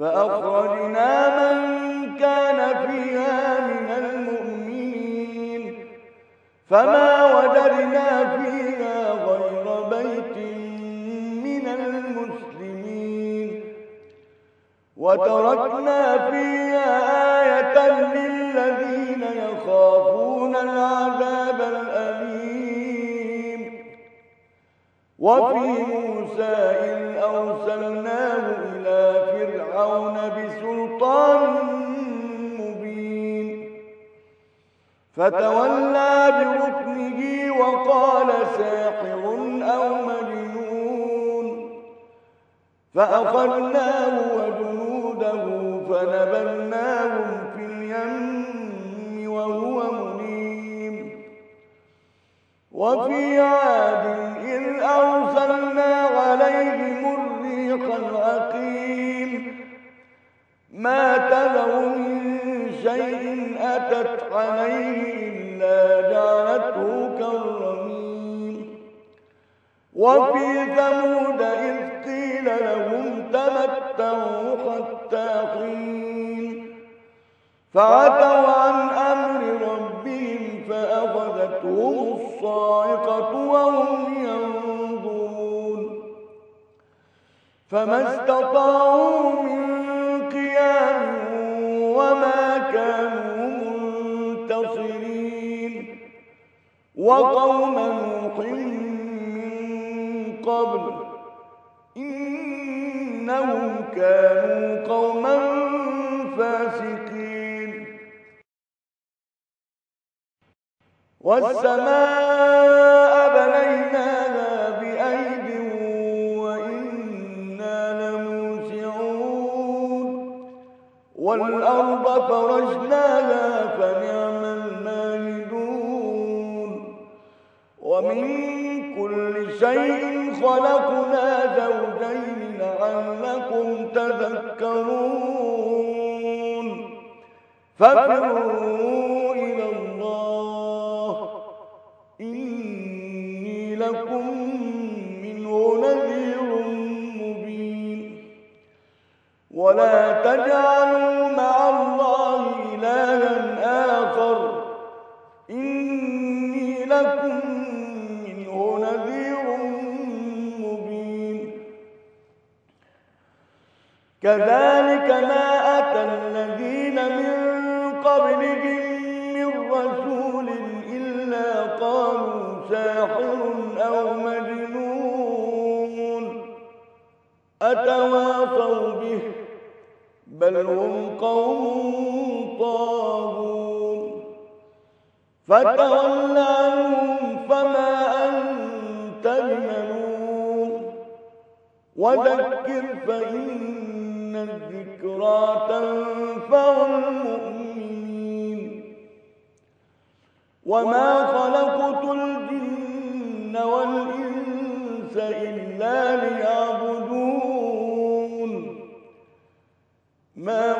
فأخرجنا من كان فيها من المؤمنين فما وجدنا فيها غير بيت من المسلمين وتركنا فيها آية للذين وفي موسى إذ أرسلناه إلى فرعون بسلطان فتولى بركنه وقال ساحر أو مجنون فأخذناه وجنوده فنبلناهم وفي عاد إذ أرسلنا عليهم الريح العقيم. ما تذر من شيء أتت عليه إلا جعلته كالرميم. وفي ثمود إذ قيل لهم تمتعوا حتى حين فعتوا فأخذتهم الصاعقة وهم ينظرون. فما استطاعوا من قيام وما كانوا منتصرين. وقوم نوح من قبل إنهم كانوا قوما والسماء بنيناها بأيد وإنا لموسعون. والأرض فرجناها فنعم الماهدون ومن كل شيء خلقنا زوجين لعلكم تذكرون. ففروا كذلك ما أتى الذين من قبلهم من رسول إلا قالوا ساحر أو مجنون. أتواصوا به؟ بل هم قوم طاغون. فتول عنهم فما أنت بملوم. وذكر فإن وما خلقت الجن والإنس إلا ليعبدون. ما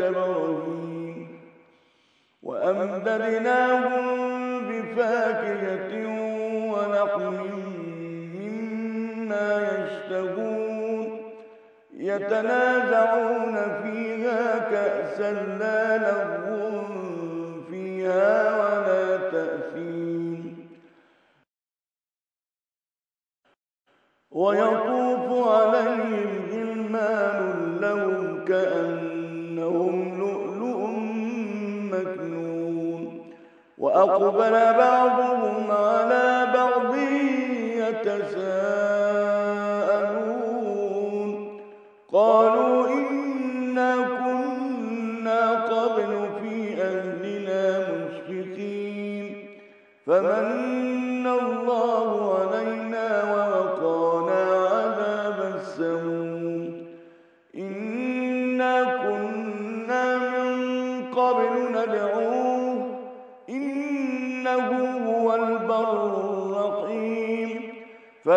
رهين وأمددناهم بفاكهة ولحم مما يشتهون. يتنازعون فيها كأسا لا لغو فيها ولا تأثيم. ويطوف عليهم غلمان لهم كأنهم وأقبل بعضهم على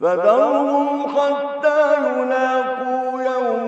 فذرهم حتى يلاقوا يومهم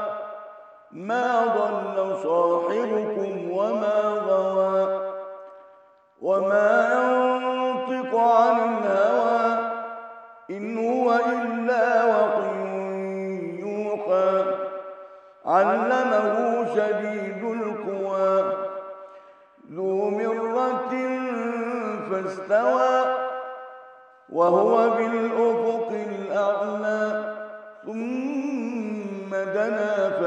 ما ضل صاحبكم وما غوى وما ينطق عن الهوى إن هو إلا وحي يوحى. علمه شديد القوى ذو مرة فاستوى وهو بالأفق الأعلى ثم دنا.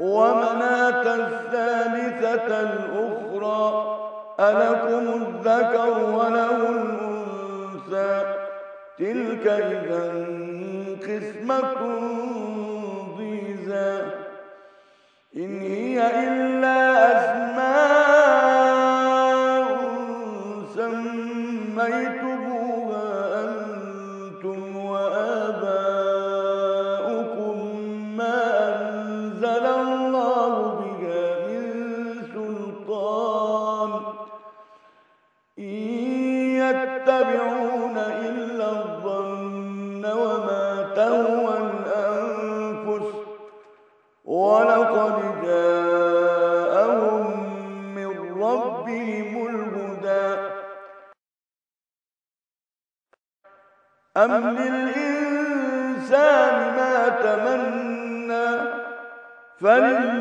ومناة الثالثة الأخرى ألكم الذكر وله الأنثى. تلك إذا قسمة ضيزى. إن هي إلا فلله